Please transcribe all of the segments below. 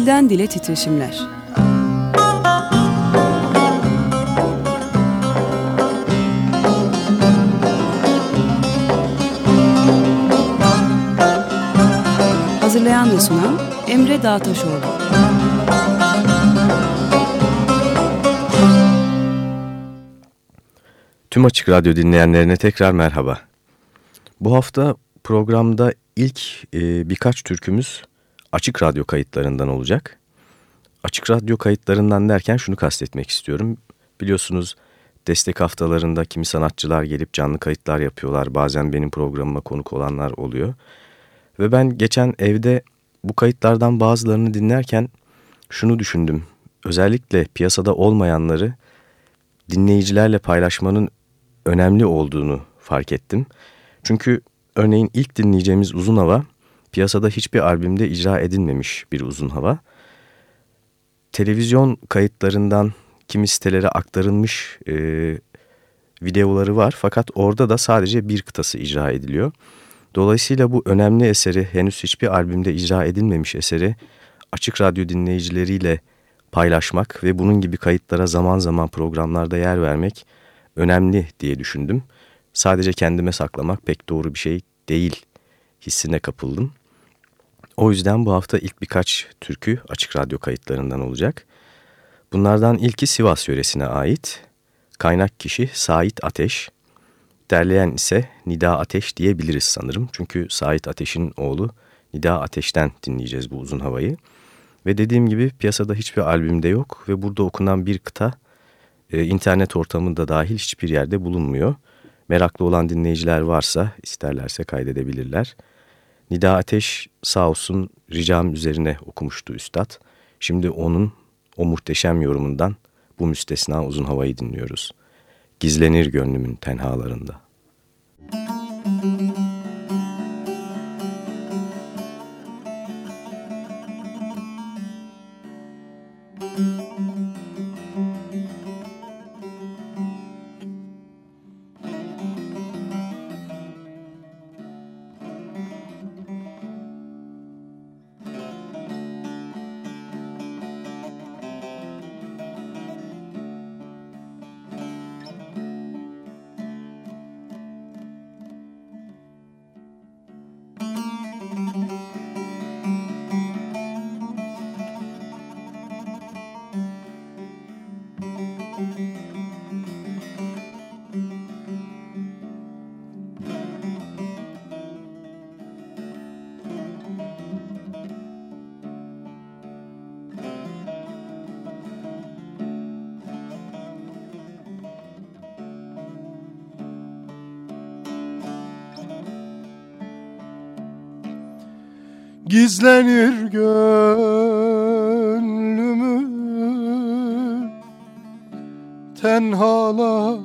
Dilden Dile Titreşimler Hazırlayan ve sunan Emre Dağtaşoğlu Tüm Açık Radyo dinleyenlerine tekrar merhaba. Bu hafta programda ilk e, birkaç türkümüz Açık Radyo kayıtlarından olacak. Açık Radyo kayıtlarından derken şunu kastetmek istiyorum. Biliyorsunuz destek haftalarında kimi sanatçılar gelip canlı kayıtlar yapıyorlar. Bazen benim programıma konuk olanlar oluyor. Ve ben geçen evde bu kayıtlardan bazılarını dinlerken şunu düşündüm. Özellikle piyasada olmayanları dinleyicilerle paylaşmanın önemli olduğunu fark ettim. Çünkü örneğin ilk dinleyeceğimiz uzun hava piyasada hiçbir albümde icra edilmemiş bir uzun hava. Televizyon kayıtlarından kimi sitelere aktarılmış e, videoları var fakat orada da sadece bir kıtası icra ediliyor. Dolayısıyla bu önemli eseri henüz hiçbir albümde icra edilmemiş eseri açık radyo dinleyicileriyle paylaşmak ve bunun gibi kayıtlara zaman zaman programlarda yer vermek önemli diye düşündüm. Sadece kendime saklamak pek doğru bir şey değil hissine kapıldım. O yüzden bu hafta ilk birkaç türkü açık radyo kayıtlarından olacak. Bunlardan ilki Sivas yöresine ait. Kaynak kişi Sait Ateş. Derleyen ise Nida Ateş diyebiliriz sanırım. Çünkü Sait Ateş'in oğlu Nida Ateş'ten dinleyeceğiz bu uzun havayı. Ve dediğim gibi piyasada hiçbir albümde yok ve burada okunan bir kıta e, internet ortamında dahil hiçbir yerde bulunmuyor. Meraklı olan dinleyiciler varsa isterlerse kaydedebilirler. Nida Ateş sağ olsun ricam üzerine okumuştu üstad. Şimdi onun o muhteşem yorumundan bu müstesna uzun havayı dinliyoruz. Gizlenir gönlümün tenhalarında. Müzik tenhalarında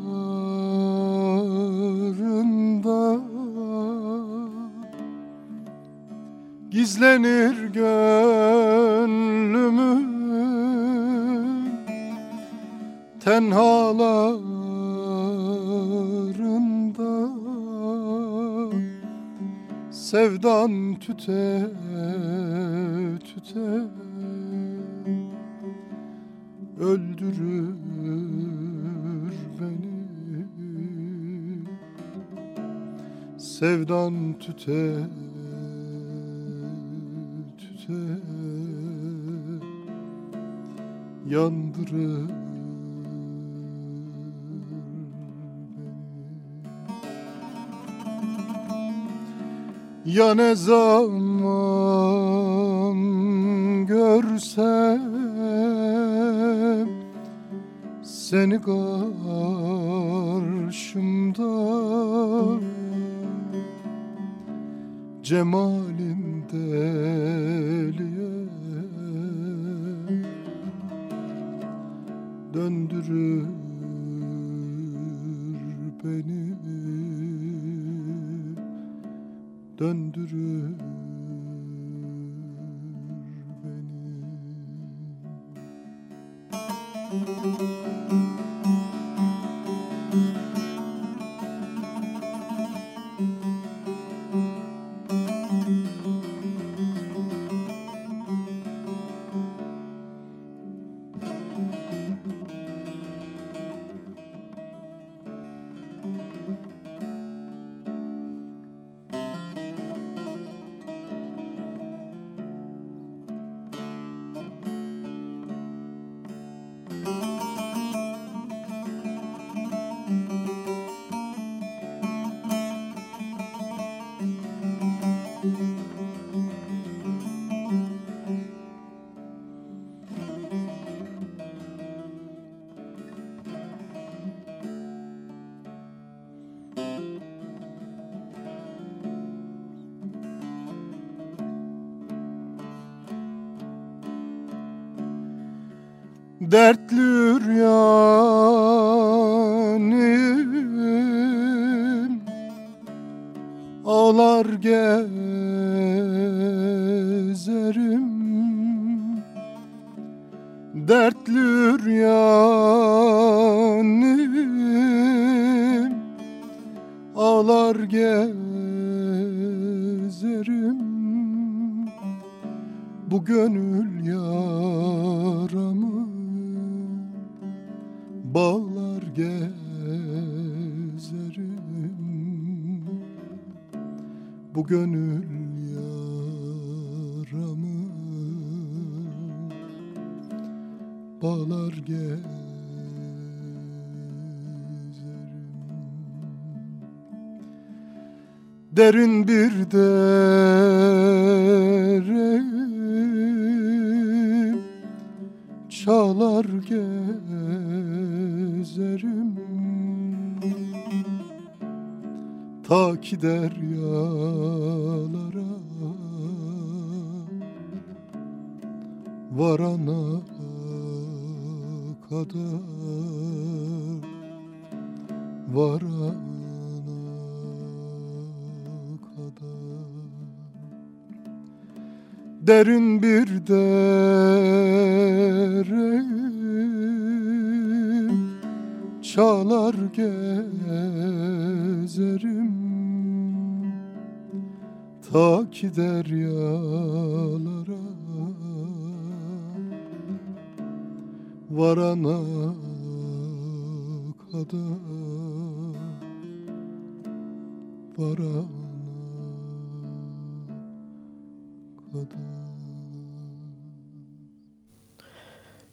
Gizlenir gönlümün tenhalarında Sevdan tüte tüte Öldürür Sevdan tüte tüte. Yandırır Ya ne zaman görsem seni karşımda 什么？Dertlür yanim Ağlar gezerim. Dertlür yanim Ağlar gezerim. Bu gönül Varana kadar. Varana kadar. Derin bir dere Çağlar gezerim. Ta ki deryalara Varana kadar Varana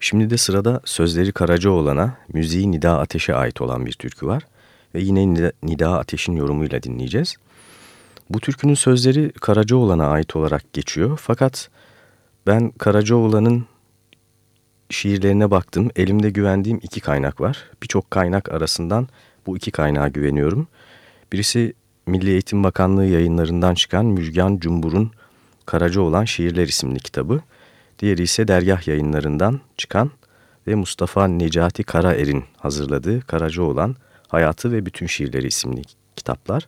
Şimdi de sırada sözleri Karacaoğlan'a, müziği Nida Ateş'e ait olan bir türkü var. Ve yine Nida Ateş'in yorumuyla dinleyeceğiz. Bu türkünün sözleri Karacaoğlan'a ait olarak geçiyor. Fakat ben Karacaoğlan'ın şiirlerine baktım. Elimde güvendiğim iki kaynak var. Birçok kaynak arasından bu iki kaynağa güveniyorum. Birisi Milli Eğitim Bakanlığı yayınlarından çıkan Müjgan Cumbur'un Karacaoğlan Şiirler isimli kitabı. Diğeri ise dergah yayınlarından çıkan ve Mustafa Necati Karaer'in hazırladığı Karacaoğlan Hayatı ve Bütün Şiirleri isimli kitaplar.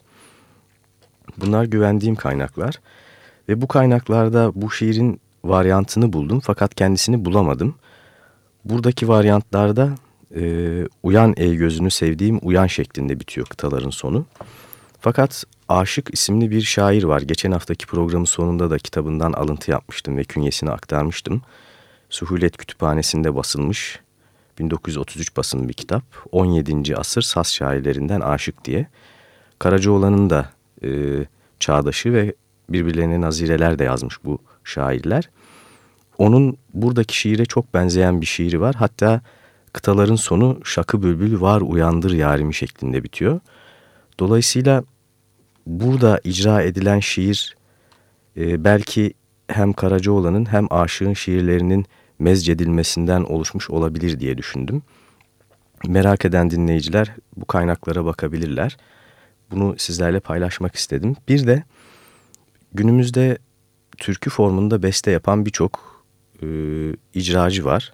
Bunlar güvendiğim kaynaklar ve bu kaynaklarda bu şiirin varyantını buldum fakat kendisini bulamadım. Buradaki varyantlarda e, uyan ey gözünü sevdiğim uyan şeklinde bitiyor kıtaların sonu. Fakat Aşık isimli bir şair var. Geçen haftaki programın sonunda da kitabından alıntı yapmıştım ve künyesini aktarmıştım. Suhulet Kütüphanesi'nde basılmış 1933 basın bir kitap. 17. asır Saz şairlerinden Aşık diye. Karacaoğlan'ın da e, çağdaşı ve birbirlerine nazireler de yazmış bu şairler. Onun buradaki şiire çok benzeyen bir şiiri var. Hatta kıtaların sonu şakı bülbül var uyandır yarimi şeklinde bitiyor. Dolayısıyla burada icra edilen şiir e, belki hem Karacaoğlan'ın hem Aşık'ın şiirlerinin mezcedilmesinden oluşmuş olabilir diye düşündüm. Merak eden dinleyiciler bu kaynaklara bakabilirler. Bunu sizlerle paylaşmak istedim. Bir de günümüzde türkü formunda beste yapan birçok e, icracı var.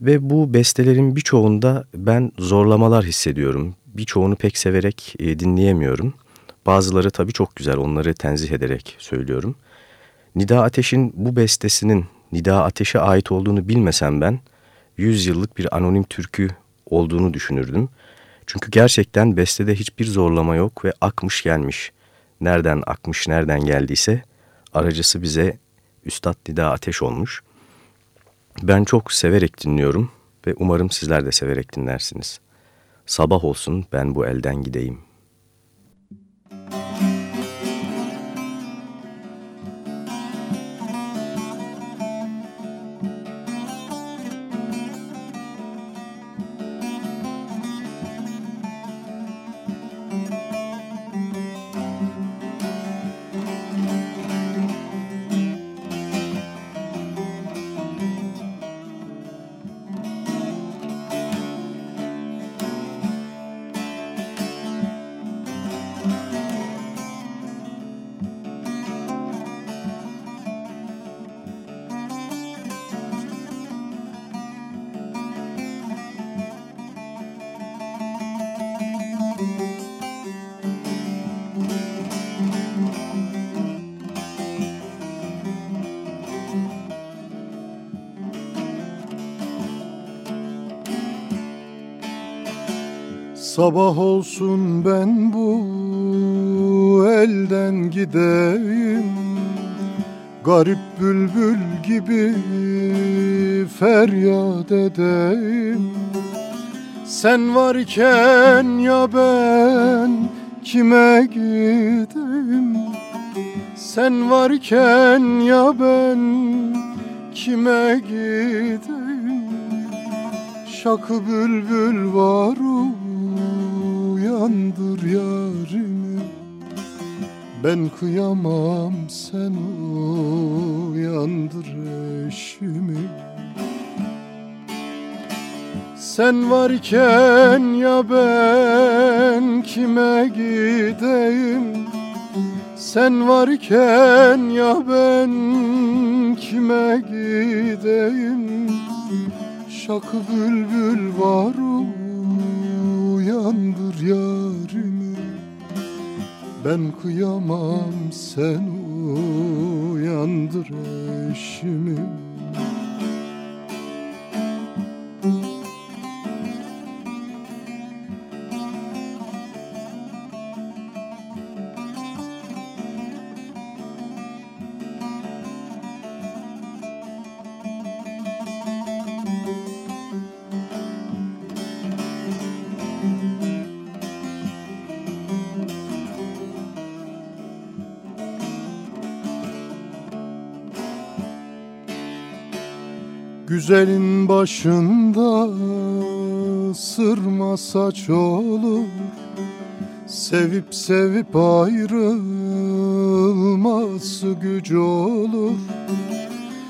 Ve bu bestelerin birçoğunda ben zorlamalar hissediyorum. Birçoğunu pek severek e, dinleyemiyorum. Bazıları tabii çok güzel onları tenzih ederek söylüyorum. Nida Ateş'in bu bestesinin Nida Ateş'e ait olduğunu bilmesem ben 100 yıllık bir anonim türkü olduğunu düşünürdüm. Çünkü gerçekten bestede hiçbir zorlama yok ve akmış gelmiş. Nereden akmış, nereden geldiyse aracısı bize Üstad Nida Ateş olmuş. Ben çok severek dinliyorum ve umarım sizler de severek dinlersiniz. Sabah olsun ben bu elden gideyim.'' Sabah olsun ben bu elden gideyim. Garip bülbül gibi feryat edeyim. Sen varken ya ben kime gideyim? Sen varken ya ben kime gideyim? Şakı bülbül var uyandır yarimi Ben kıyamam sen uyandır eşimi. Sen varken ya ben kime gideyim? Sen varken ya ben kime gideyim? Şakı bülbül var uyandır yarimi Ben kıyamam sen uyandır eşimi Güzelin başında sırma saç olur. Sevip sevip ayrılması güç olur.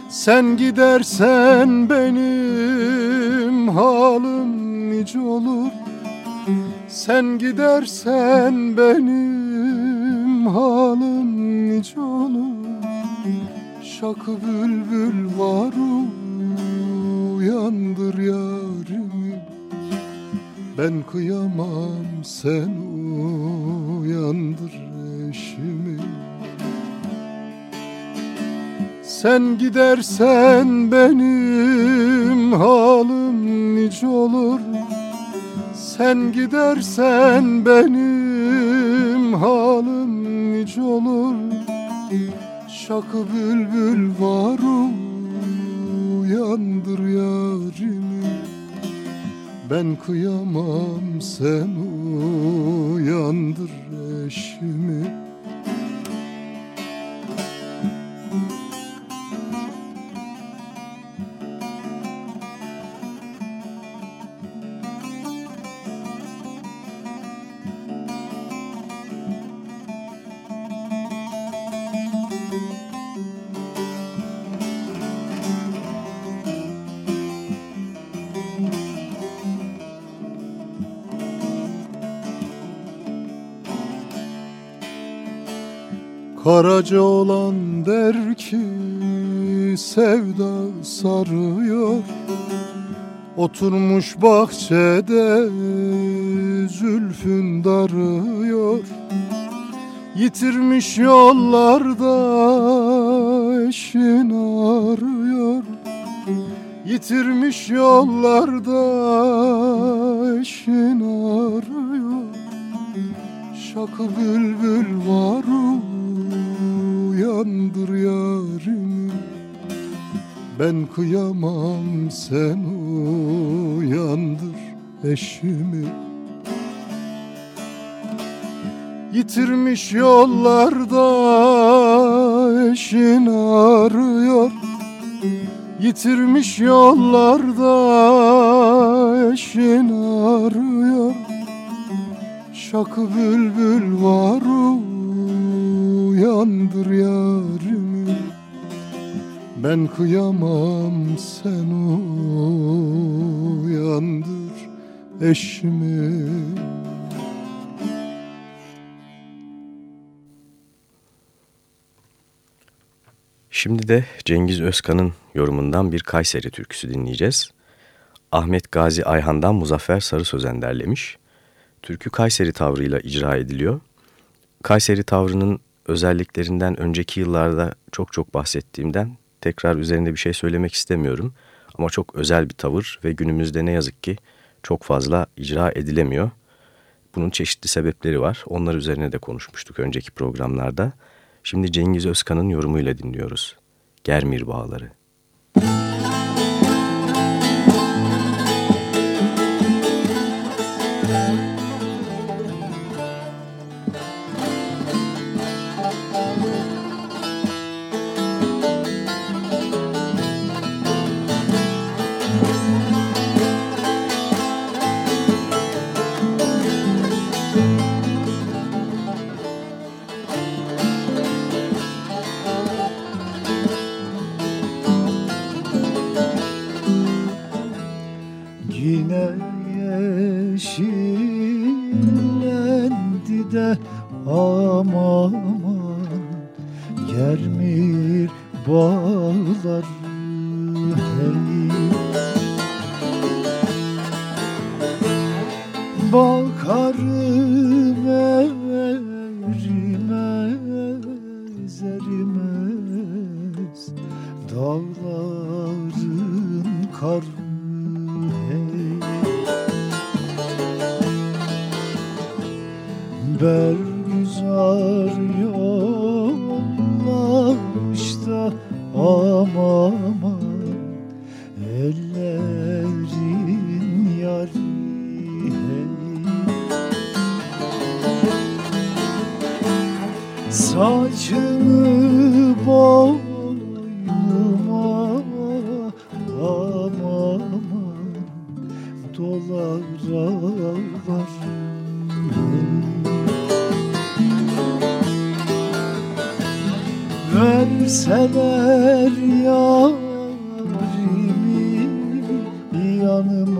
Sen gidersen benim halim nice olur. Sen gidersen benim halim nice olur. Şakı bülbül var Ben kıyamam sen uyandır eşimi. Sen gidersen benim halim nice olur. Sen gidersen benim halim nice olur. Şakı bülbül var uyandır yarimi Ben kıyamam sen uyandır eşimi Karaca olan der ki sevda sarıyor. Oturmuş bahçede zülfün darıyor Yitirmiş yollarda eşin arıyor. Yitirmiş yollarda eşin arıyor. Şakı bülbül var uyandır yarimi. Ben kıyamam sen uyandır eşimi. Yitirmiş yollarda eşin arıyor. Yitirmiş yollarda eşin arıyor. Şakı bülbül var uyandır yarimi Ben kıyamam sen uyandır eşimi Şimdi de Cengiz Özkan'ın yorumundan bir Kayseri türküsü dinleyeceğiz. Ahmet Gazi Ayhan'dan Muzaffer Sarı Sözen derlemiş. Türkü Kayseri tavrıyla icra ediliyor. Kayseri tavrının özelliklerinden önceki yıllarda çok çok bahsettiğimden tekrar üzerinde bir şey söylemek istemiyorum. Ama çok özel bir tavır ve günümüzde ne yazık ki çok fazla icra edilemiyor. Bunun çeşitli sebepleri var. Onlar üzerine de konuşmuştuk önceki programlarda. Şimdi Cengiz Özkan'ın yorumuyla dinliyoruz. Germir Bağları. Verseler yarimi yanıma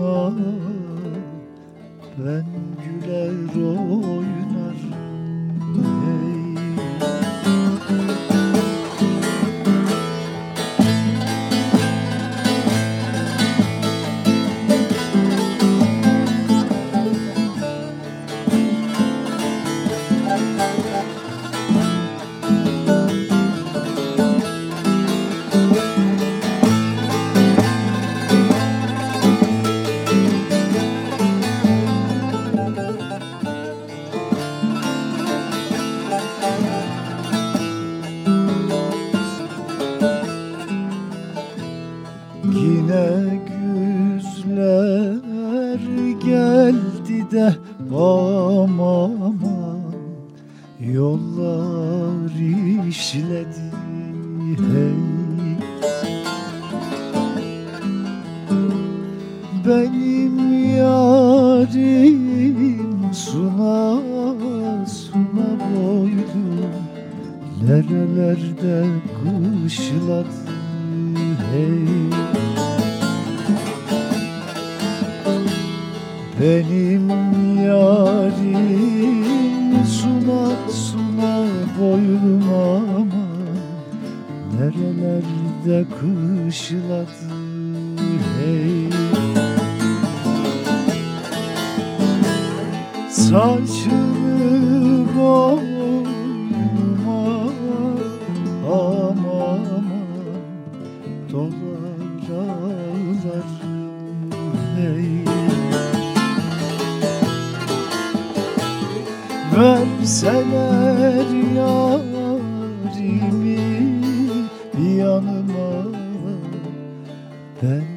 dolar ağlar hey Verseler yarimi yanıma Ben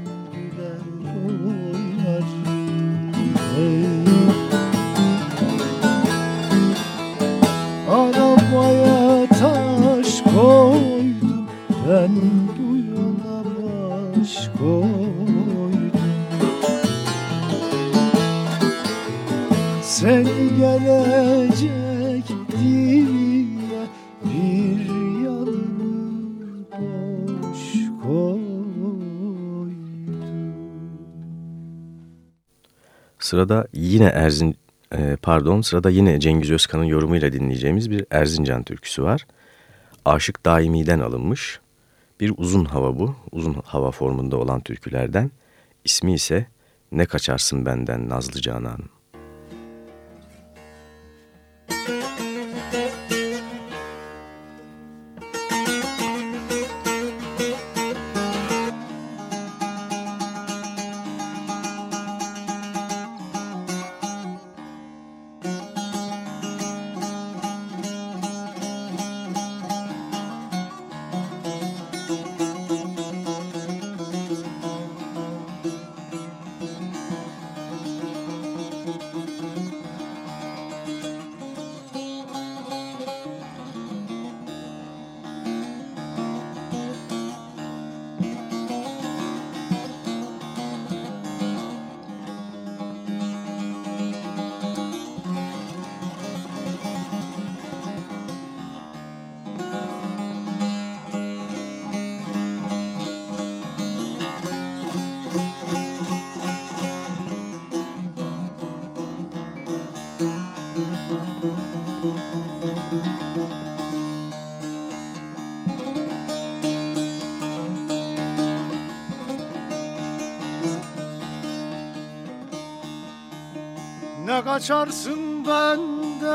Sırada yine Erzin e, pardon sırada yine Cengiz Özkan'ın yorumuyla dinleyeceğimiz bir Erzincan türküsü var. Aşık Daimi'den alınmış. Bir uzun hava bu. Uzun hava formunda olan türkülerden. İsmi ise Ne Kaçarsın Benden Nazlı Canan. Kaçarsın benden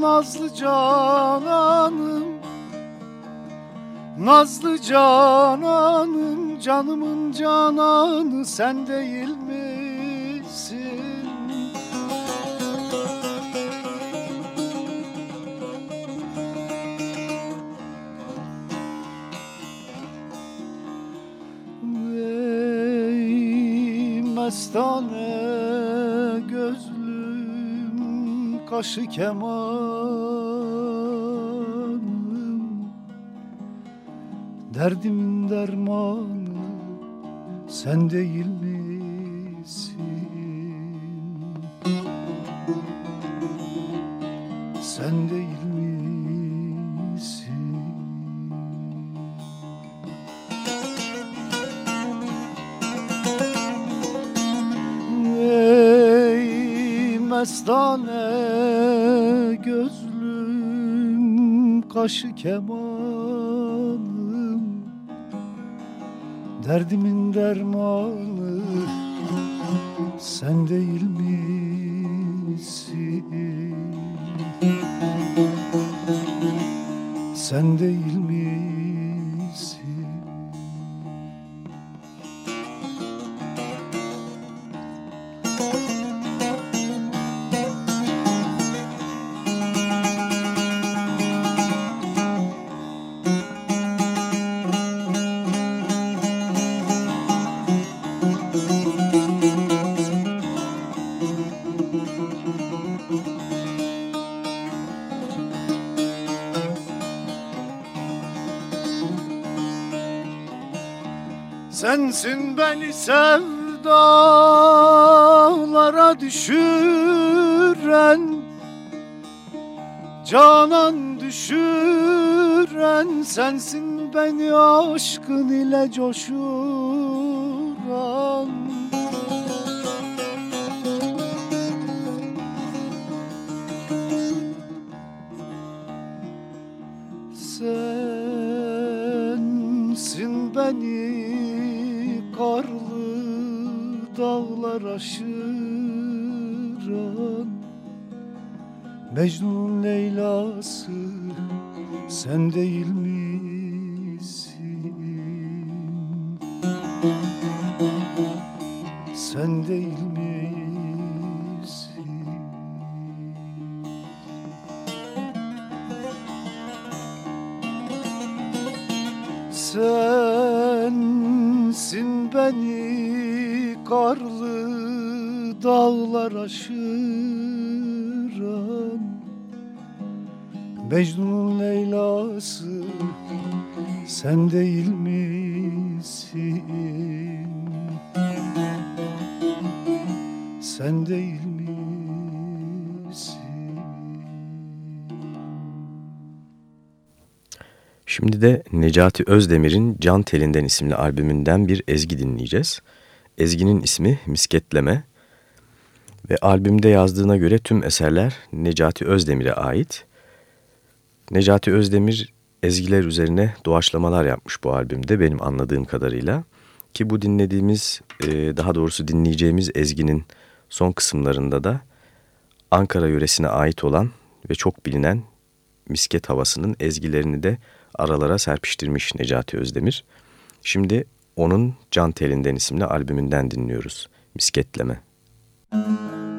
Nazlı cananım Nazlı cananım Canımın cananı sen değil misin? Ey mestane kaşı kemanım. Derdimin dermanı sen değil kaşı kemanım Derdimin dermanı sen değil misin? Sen değil sevdalara düşüren Canan düşüren Sensin beni aşkın ile coşuran mas no Leyla'sı sen değil misin? Sen değil misin? Şimdi de Necati Özdemir'in Can Telinden isimli albümünden bir ezgi dinleyeceğiz. Ezginin ismi Misketleme ve albümde yazdığına göre tüm eserler Necati Özdemir'e ait. Necati Özdemir ezgiler üzerine doğaçlamalar yapmış bu albümde benim anladığım kadarıyla. Ki bu dinlediğimiz, daha doğrusu dinleyeceğimiz ezginin son kısımlarında da Ankara yöresine ait olan ve çok bilinen misket havasının ezgilerini de aralara serpiştirmiş Necati Özdemir. Şimdi onun Can Telinden isimli albümünden dinliyoruz. Misketleme. Müzik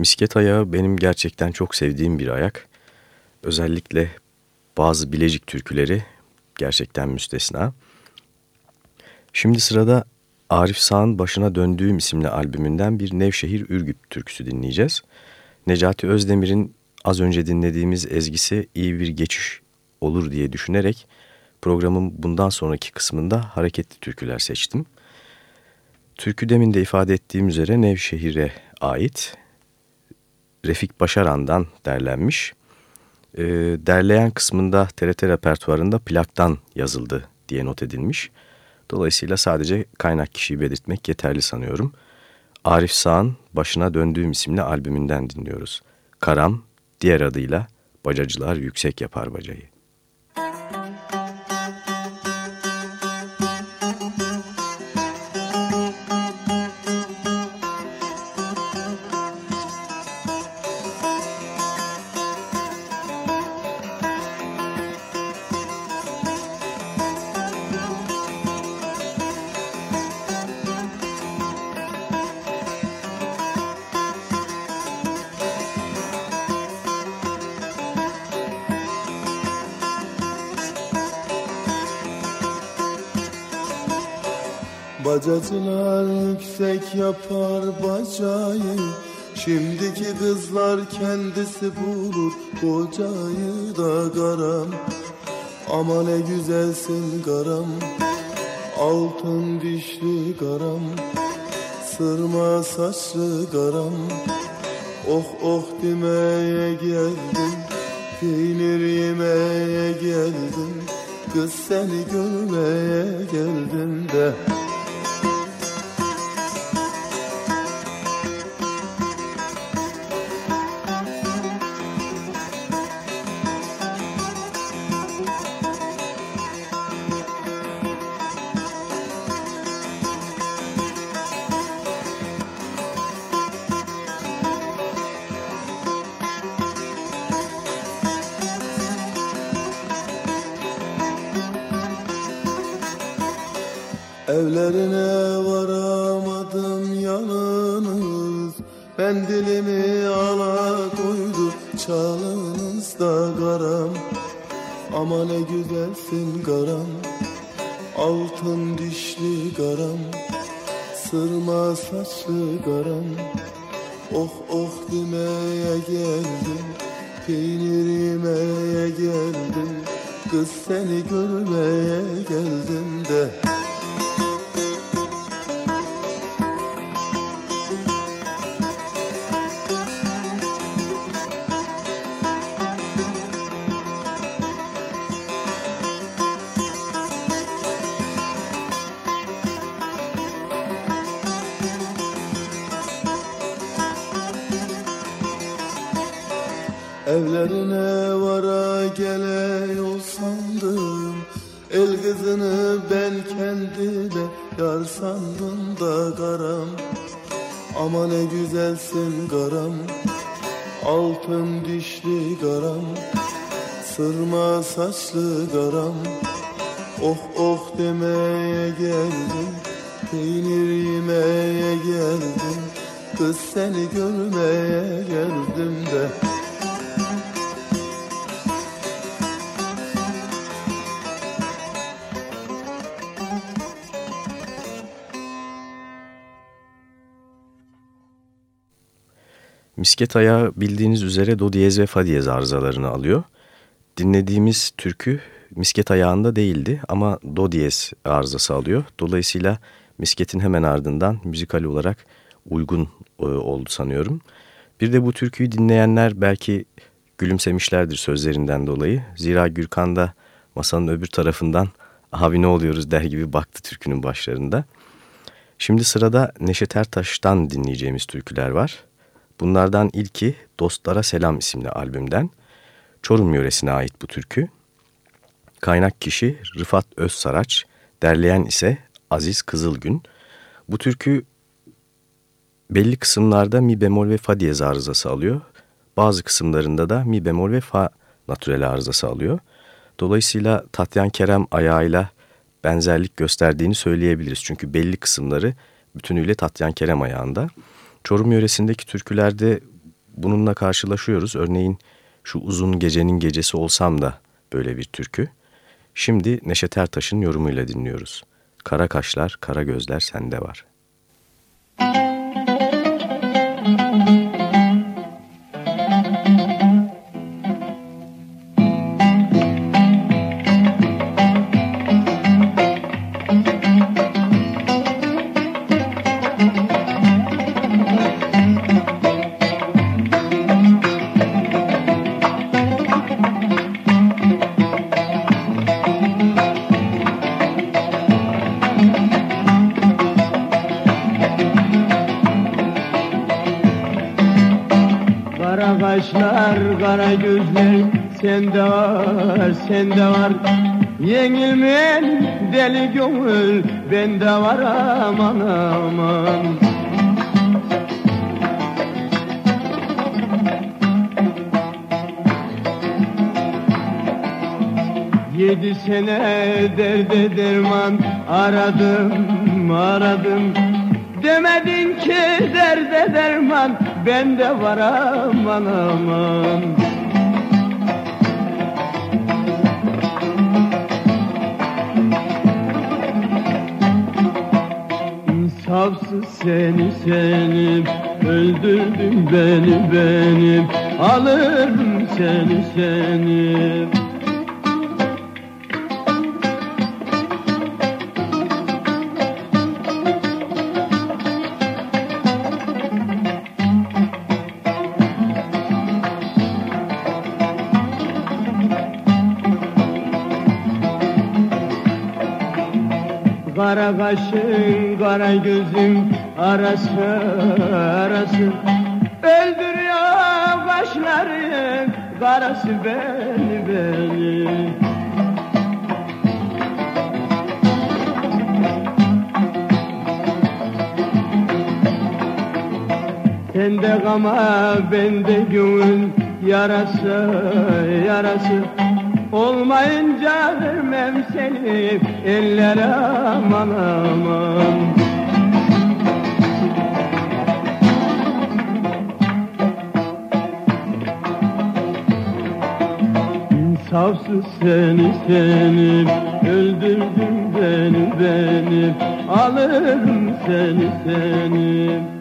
Misket ayağı benim gerçekten çok sevdiğim bir ayak. Özellikle bazı Bilecik türküleri gerçekten müstesna. Şimdi sırada Arif Sağ'ın Başına Döndüğüm isimli albümünden bir Nevşehir Ürgüp türküsü dinleyeceğiz. Necati Özdemir'in az önce dinlediğimiz ezgisi iyi bir geçiş olur diye düşünerek programın bundan sonraki kısmında hareketli türküler seçtim. Türkü demin de ifade ettiğim üzere Nevşehir'e ait Refik Başaran'dan derlenmiş. E, derleyen kısmında TRT repertuarında plaktan yazıldı diye not edilmiş. Dolayısıyla sadece kaynak kişiyi belirtmek yeterli sanıyorum. Arif Sağ'ın Başına Döndüğüm isimli albümünden dinliyoruz. Karam, diğer adıyla Bacacılar Yüksek Yapar Bacayı. Bacacılar yüksek yapar bacayı. Şimdiki kızlar kendisi bulur kocayı da garam. Ama ne güzelsin garam Altın dişli garam. Sırma saçlı garam. Oh oh demeye geldim Peynir yemeye geldim. Kız seni görmeye geldim de Sırma saçlı garam. Oh oh demeye geldim. Peynir yemeye geldim. Kız seni görmeye geldim de. Misket ayağı bildiğiniz üzere do diyez ve fa diyez arızalarını alıyor. Dinlediğimiz türkü misket ayağında değildi ama do diyez arızası alıyor. Dolayısıyla misketin hemen ardından müzikal olarak uygun e, oldu sanıyorum. Bir de bu türküyü dinleyenler belki gülümsemişlerdir sözlerinden dolayı. Zira Gürkan da masanın öbür tarafından abi ne oluyoruz der gibi baktı türkünün başlarında. Şimdi sırada Neşet Ertaş'tan dinleyeceğimiz türküler var. Bunlardan ilki Dostlara Selam isimli albümden. Çorum yöresine ait bu türkü. Kaynak kişi Rıfat Özsaraç, derleyen ise Aziz Kızılgün. Bu türkü belli kısımlarda mi bemol ve fa diyez arızası alıyor. Bazı kısımlarında da mi bemol ve fa natürel arızası alıyor. Dolayısıyla Tatyan Kerem ayağıyla benzerlik gösterdiğini söyleyebiliriz. Çünkü belli kısımları bütünüyle Tatyan Kerem ayağında. Çorum yöresindeki türkülerde bununla karşılaşıyoruz. Örneğin şu uzun gecenin gecesi olsam da böyle bir türkü. Şimdi Neşet Ertaş'ın yorumuyla dinliyoruz. Kara kaşlar, kara gözler sende var. kara sende var, sende var. Yenilmeyen deli gönül bende var aman aman. Yedi sene derde derman aradım aradım. Demedin ki derde derman bende var aman aman İnsafsız seni seni öldürdün beni beni alırım seni seni kaşın, kara gözün arası, arası. Öldürüyor kaşların karası beni, beni Sende gama, bende gönül yarası, yarası Olmayınca vermem seni ellere aman aman. İnsafsız seni seni öldürdün beni beni. Alırım seni seni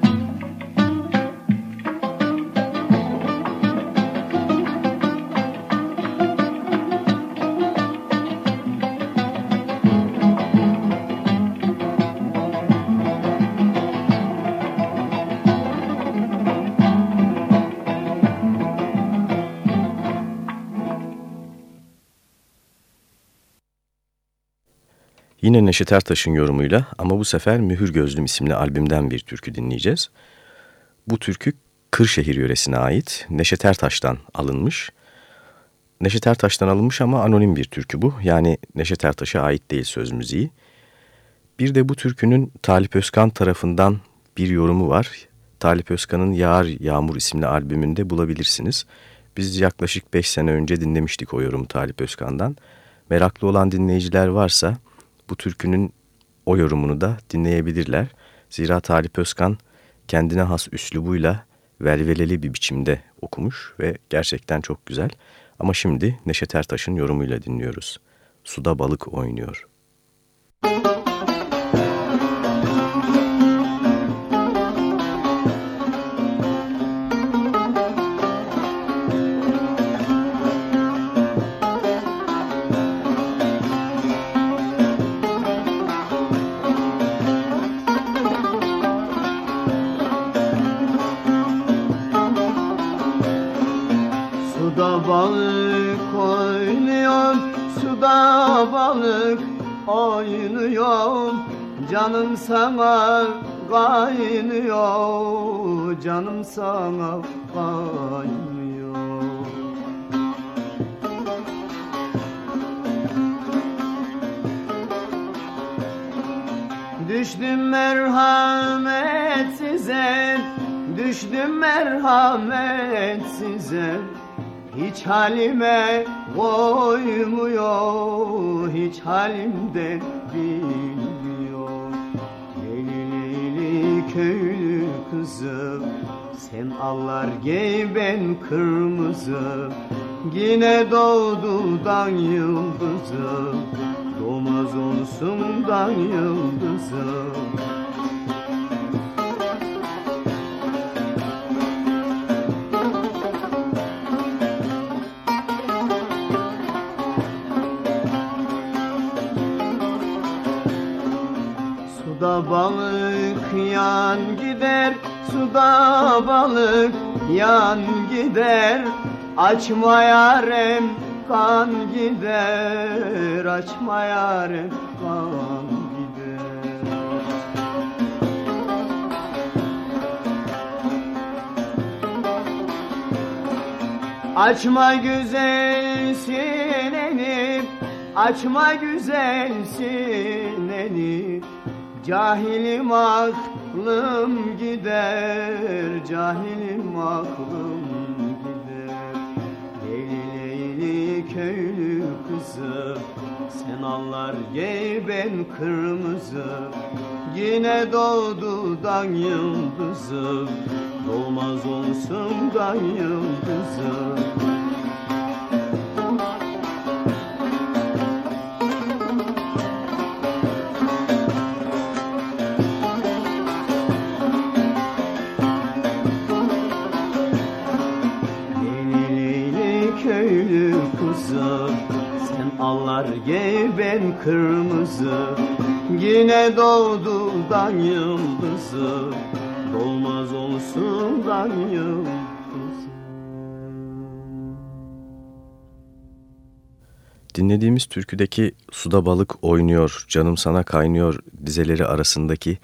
Yine Neşet Ertaş'ın yorumuyla ama bu sefer Mühür Gözlüm isimli albümden bir türkü dinleyeceğiz. Bu türkü Kırşehir yöresine ait Neşet Ertaş'tan alınmış. Neşet Ertaş'tan alınmış ama anonim bir türkü bu. Yani Neşet Ertaş'a ait değil söz müziği. Bir de bu türkünün Talip Özkan tarafından bir yorumu var. Talip Özkan'ın Yağar Yağmur isimli albümünde bulabilirsiniz. Biz yaklaşık 5 sene önce dinlemiştik o yorumu Talip Özkan'dan. Meraklı olan dinleyiciler varsa bu türkünün o yorumunu da dinleyebilirler. Zira Talip Özkan kendine has üslubuyla velveleli bir biçimde okumuş ve gerçekten çok güzel. Ama şimdi Neşet Ertaş'ın yorumuyla dinliyoruz. Suda balık oynuyor. Müzik oynuyor Canım sana kaynıyor Canım sana kaynıyor. Düştüm merhamet size Düştüm merhamet size. Hiç halime koymuyor Hiç halimde köylü kızı. Sen allar giy ben kırmızı. Yine doğdudan yıldızı. Doğmaz olsundan yıldızı. Suda balık yan gider Suda balık. Yan gider Açma yarem kan gider Açma yarem kan gider. Açma güzel sineni Açma güzel sineni Cahilim aklım gider Cahilim aklım gider. Leyli leyli köylü kızı Sen allar giy ben kırmızı. Yine doğdudan yıldızı Doğmaz olsundan yıldızı Giy ben kırmızı Yine doğdudan yıldızı Dolmaz olsundan yıldızı Dinlediğimiz türküdeki suda balık oynuyor, canım sana kaynıyor dizeleri arasındaki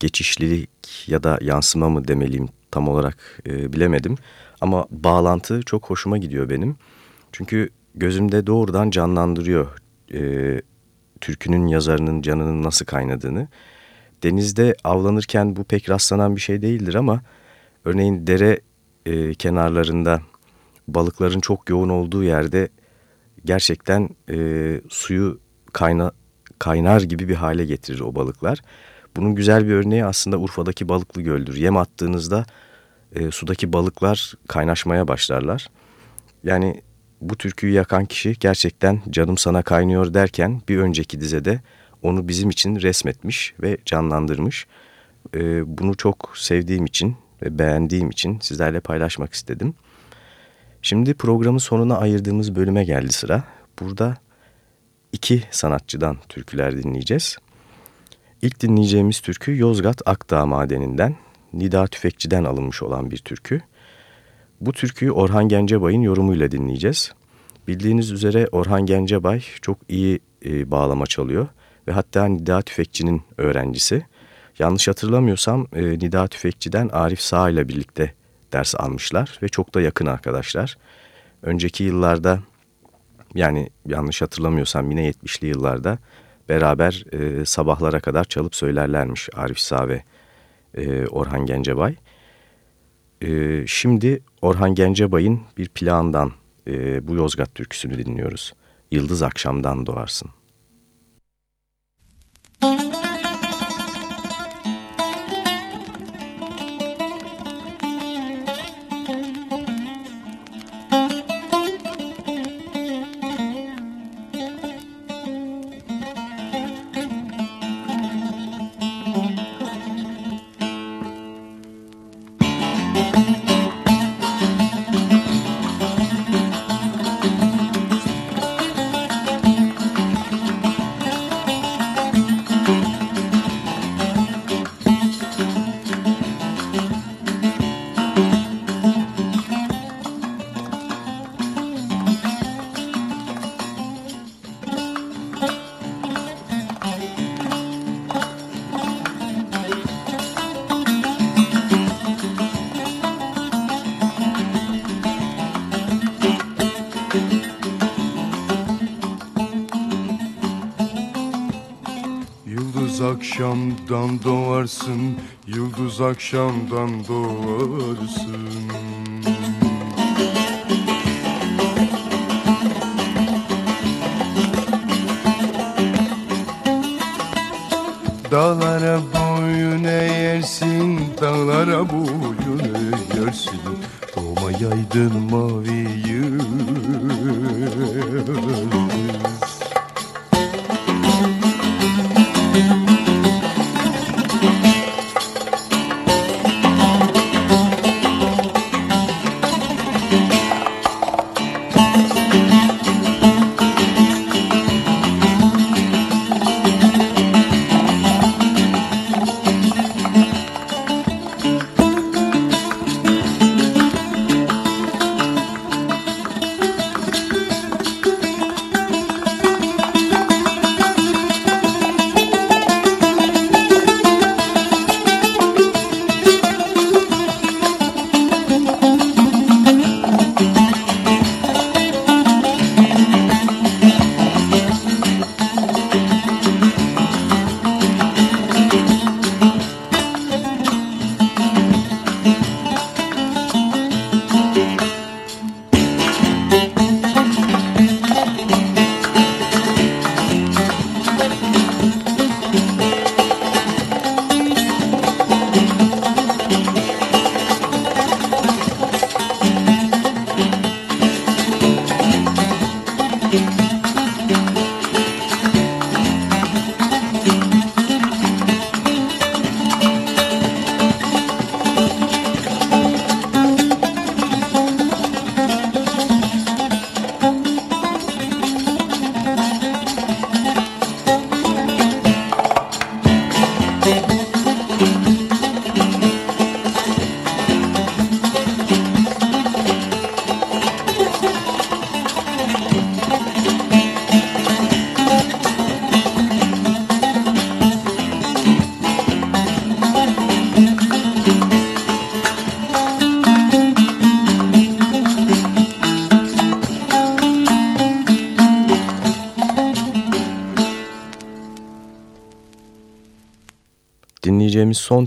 geçişlilik ya da yansıma mı demeliyim tam olarak e, bilemedim. Ama bağlantı çok hoşuma gidiyor benim. Çünkü gözümde doğrudan canlandırıyor e, türkünün yazarının canının nasıl kaynadığını. Denizde avlanırken bu pek rastlanan bir şey değildir ama örneğin dere e, kenarlarında balıkların çok yoğun olduğu yerde gerçekten e, suyu kayna, kaynar gibi bir hale getirir o balıklar. Bunun güzel bir örneği aslında Urfa'daki balıklı göldür. Yem attığınızda e, sudaki balıklar kaynaşmaya başlarlar. Yani bu türküyü yakan kişi gerçekten canım sana kaynıyor derken bir önceki dizede onu bizim için resmetmiş ve canlandırmış. E, bunu çok sevdiğim için ve beğendiğim için sizlerle paylaşmak istedim. Şimdi programın sonuna ayırdığımız bölüme geldi sıra. Burada iki sanatçıdan türküler dinleyeceğiz. İlk dinleyeceğimiz türkü Yozgat Akdağ Madeni'nden Nida Tüfekçi'den alınmış olan bir türkü. Bu türküyü Orhan Gencebay'ın yorumuyla dinleyeceğiz. Bildiğiniz üzere Orhan Gencebay çok iyi e, bağlama çalıyor ve hatta Nida Tüfekçi'nin öğrencisi. Yanlış hatırlamıyorsam e, Nida Tüfekçi'den Arif Sağ ile birlikte ders almışlar ve çok da yakın arkadaşlar. Önceki yıllarda yani yanlış hatırlamıyorsam yine 70'li yıllarda beraber e, sabahlara kadar çalıp söylerlermiş Arif Sağ ve e, Orhan Gencebay. E, şimdi Orhan Gencebay'ın bir plandan e, bu Yozgat türküsünü dinliyoruz. Yıldız akşamdan doğarsın. Akşamdan doğarsın Yıldız akşamdan doğarsın. Dağlara boyun eğersin Dağlara boyun eğersin. Doğma yaydın mavi yıldız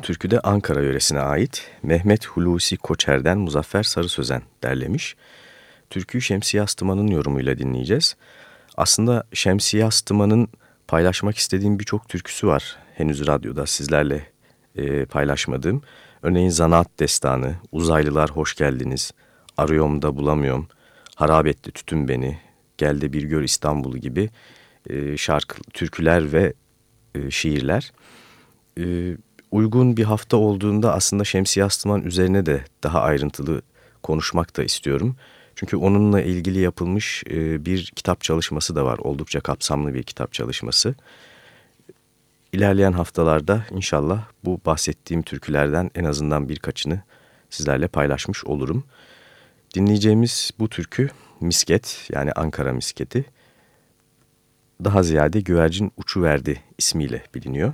türkü de Ankara yöresine ait. Mehmet Hulusi Koçer'den Muzaffer Sarı Sözen derlemiş. Türküyü Şemsiye Astıman'ın yorumuyla dinleyeceğiz. Aslında Şemsiye Astıman'ın paylaşmak istediğim birçok türküsü var. Henüz radyoda sizlerle e, paylaşmadığım. Örneğin Zanaat Destanı, Uzaylılar Hoş Geldiniz, Arıyorum da Bulamıyorum, Harabetti Tütün Beni, Gelde Bir Gör İstanbul gibi e, şarkı, türküler ve e, şiirler e, uygun bir hafta olduğunda aslında Şemsiye Astıman üzerine de daha ayrıntılı konuşmak da istiyorum. Çünkü onunla ilgili yapılmış e, bir kitap çalışması da var. Oldukça kapsamlı bir kitap çalışması. İlerleyen haftalarda inşallah bu bahsettiğim türkülerden en azından birkaçını sizlerle paylaşmış olurum. Dinleyeceğimiz bu türkü misket yani Ankara misketi daha ziyade güvercin uçuverdi ismiyle biliniyor.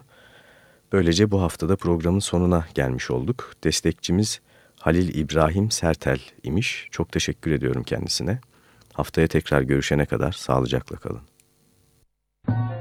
Böylece bu haftada programın sonuna gelmiş olduk. Destekçimiz Halil İbrahim Sertel imiş. Çok teşekkür ediyorum kendisine. Haftaya tekrar görüşene kadar sağlıcakla kalın. Mm.